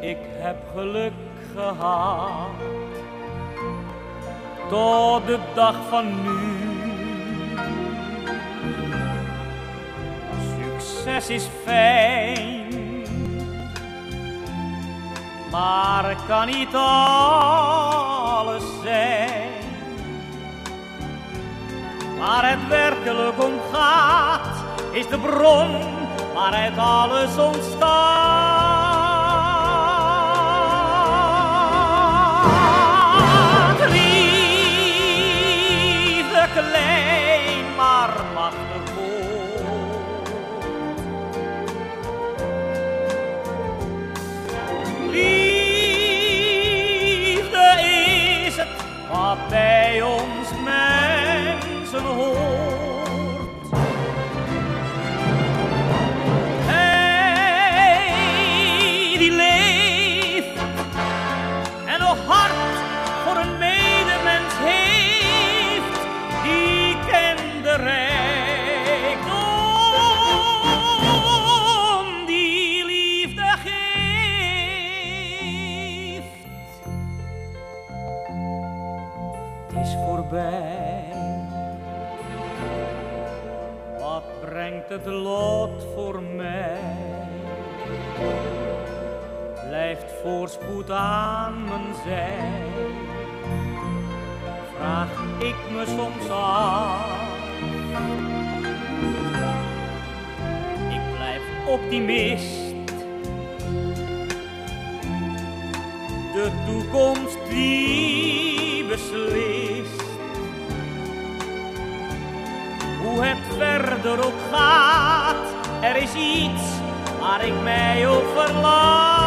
Ik heb geluk gehad tot de dag van nu. Succes is fijn, maar kan niet alles zijn. Maar het werkelijk om gaat, is de bron waaruit alles ontstaat. Is voorbij. Wat brengt het lot voor mij? Blijft voorspoed aan mijn zij? Vraag ik me soms af. Ik blijf optimist. De toekomst die Hoe het verder ook gaat, er is iets waar ik mij op verlaat.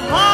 heart.